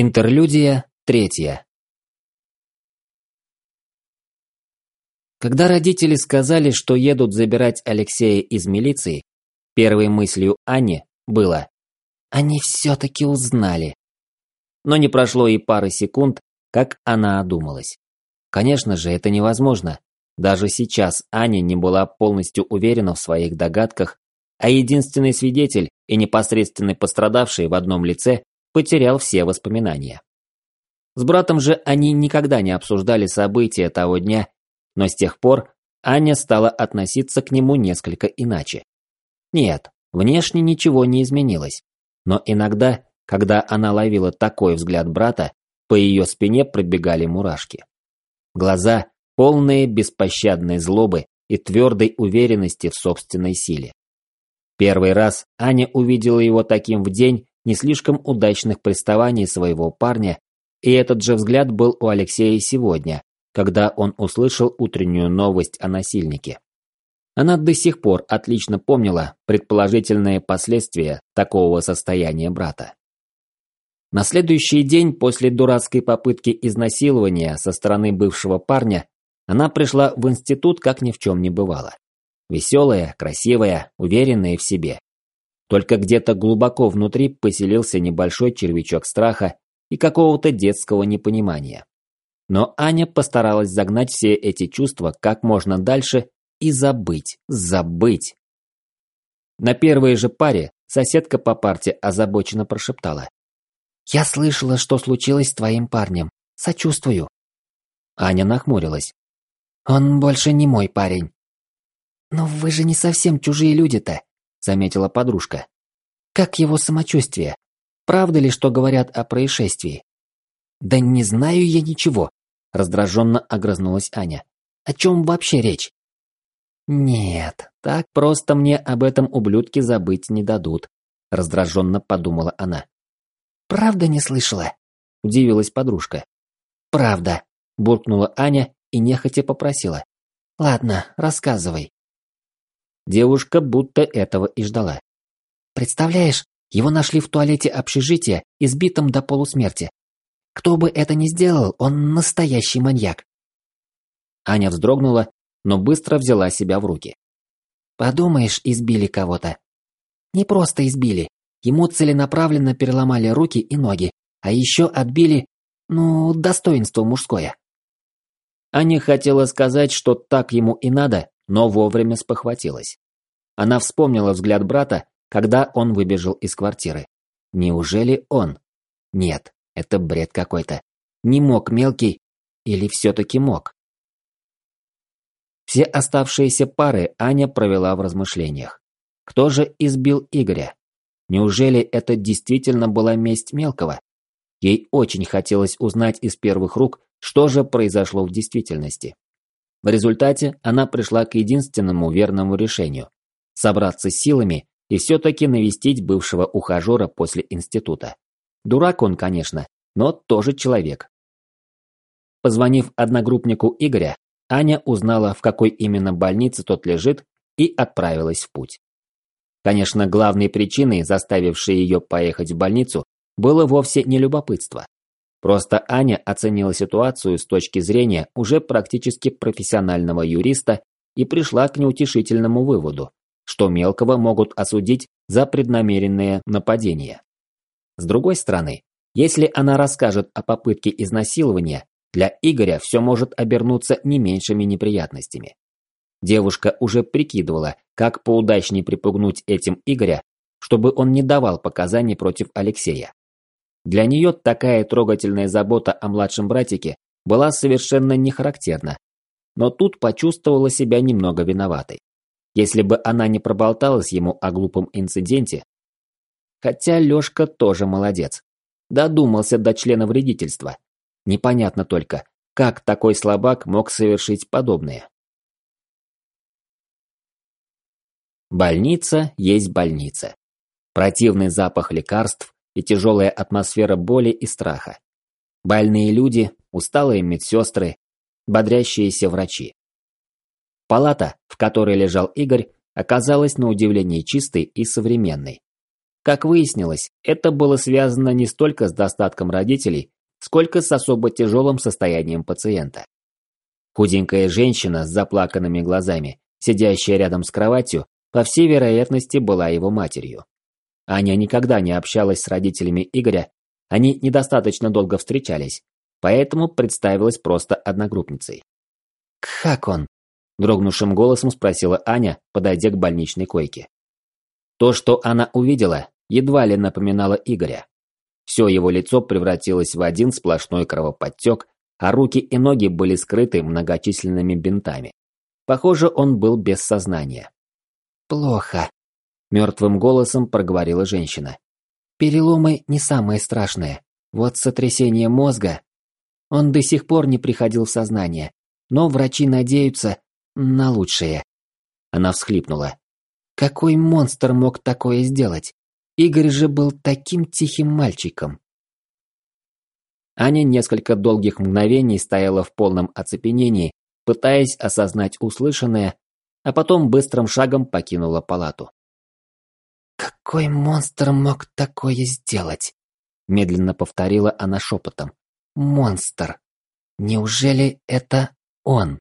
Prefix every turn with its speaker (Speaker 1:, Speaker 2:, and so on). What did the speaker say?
Speaker 1: Интерлюдия третья. Когда родители сказали, что едут забирать Алексея из милиции, первой мыслью Ани было «Они все-таки узнали». Но не прошло и пары секунд, как она одумалась. Конечно же, это невозможно. Даже сейчас Аня не была полностью уверена в своих догадках, а единственный свидетель и непосредственный пострадавший в одном лице потерял все воспоминания. С братом же они никогда не обсуждали события того дня, но с тех пор Аня стала относиться к нему несколько иначе. Нет, внешне ничего не изменилось, но иногда, когда она ловила такой взгляд брата, по ее спине пробегали мурашки. Глаза, полные беспощадной злобы и твердой уверенности в собственной силе. Первый раз Аня увидела его таким в день, не слишком удачных приставаний своего парня, и этот же взгляд был у Алексея сегодня, когда он услышал утреннюю новость о насильнике. Она до сих пор отлично помнила предположительные последствия такого состояния брата. На следующий день после дурацкой попытки изнасилования со стороны бывшего парня она пришла в институт как ни в чем не бывало. Веселая, красивая, уверенная в себе. Только где-то глубоко внутри поселился небольшой червячок страха и какого-то детского непонимания. Но Аня постаралась загнать все эти чувства как можно дальше и забыть, забыть. На первой же паре соседка по парте озабоченно прошептала. «Я слышала, что случилось с твоим парнем. Сочувствую». Аня нахмурилась. «Он больше не мой парень». «Но вы же не совсем чужие люди-то заметила подружка. Как его самочувствие? Правда ли, что говорят о происшествии? Да не знаю я ничего, раздраженно огрызнулась Аня. О чем вообще речь? Нет, так просто мне об этом ублюдке забыть не дадут, раздраженно подумала она. Правда не слышала? Удивилась подружка. Правда, буркнула Аня и нехотя попросила. Ладно, рассказывай. Девушка будто этого и ждала. Представляешь, его нашли в туалете общежития, избитым до полусмерти. Кто бы это ни сделал, он настоящий маньяк. Аня вздрогнула, но быстро взяла себя в руки. Подумаешь, избили кого-то. Не просто избили. Ему целенаправленно переломали руки и ноги, а еще отбили, ну, достоинство мужское. Аня хотела сказать, что так ему и надо, но вовремя спохватилась. Она вспомнила взгляд брата, когда он выбежал из квартиры. Неужели он? Нет, это бред какой-то. Не мог мелкий или все-таки мог? Все оставшиеся пары Аня провела в размышлениях. Кто же избил Игоря? Неужели это действительно была месть мелкого? Ей очень хотелось узнать из первых рук, что же произошло в действительности. В результате она пришла к единственному верному решению – собраться силами и все-таки навестить бывшего ухажера после института. Дурак он, конечно, но тоже человек. Позвонив одногруппнику Игоря, Аня узнала, в какой именно больнице тот лежит, и отправилась в путь. Конечно, главной причиной, заставившей ее поехать в больницу, было вовсе не любопытство. Просто Аня оценила ситуацию с точки зрения уже практически профессионального юриста и пришла к неутешительному выводу, что мелкого могут осудить за преднамеренное нападение. С другой стороны, если она расскажет о попытке изнасилования, для Игоря все может обернуться не меньшими неприятностями. Девушка уже прикидывала, как поудачнее припугнуть этим Игоря, чтобы он не давал показаний против Алексея. Для нее такая трогательная забота о младшем братике была совершенно не характерна. Но тут почувствовала себя немного виноватой. Если бы она не проболталась ему о глупом инциденте, хотя Лёшка тоже молодец. Додумался до члена вредительства. Непонятно только, как такой слабак мог совершить подобное. Больница есть больница. Противный запах лекарств, и тяжелая атмосфера боли и страха. Больные люди, усталые медсестры, бодрящиеся врачи. Палата, в которой лежал Игорь, оказалась на удивление чистой и современной. Как выяснилось, это было связано не столько с достатком родителей, сколько с особо тяжелым состоянием пациента. Худенькая женщина с заплаканными глазами, сидящая рядом с кроватью, по всей вероятности была его матерью. Аня никогда не общалась с родителями Игоря, они недостаточно долго встречались, поэтому представилась просто одногруппницей. «Как он?» – дрогнувшим голосом спросила Аня, подойдя к больничной койке. То, что она увидела, едва ли напоминало Игоря. Все его лицо превратилось в один сплошной кровоподтек, а руки и ноги были скрыты многочисленными бинтами. Похоже, он был без сознания. «Плохо», – мертвым голосом проговорила женщина. «Переломы не самое страшное. Вот сотрясение мозга. Он до сих пор не приходил в сознание, но врачи надеются на лучшее». Она всхлипнула. Какой монстр мог такое сделать? Игорь же был таким тихим мальчиком. Аня несколько долгих мгновений стояла в полном оцепенении, пытаясь осознать услышанное, а потом быстрым шагом покинула палату. «Какой монстр мог такое сделать?» Медленно повторила она шепотом. «Монстр! Неужели это он?»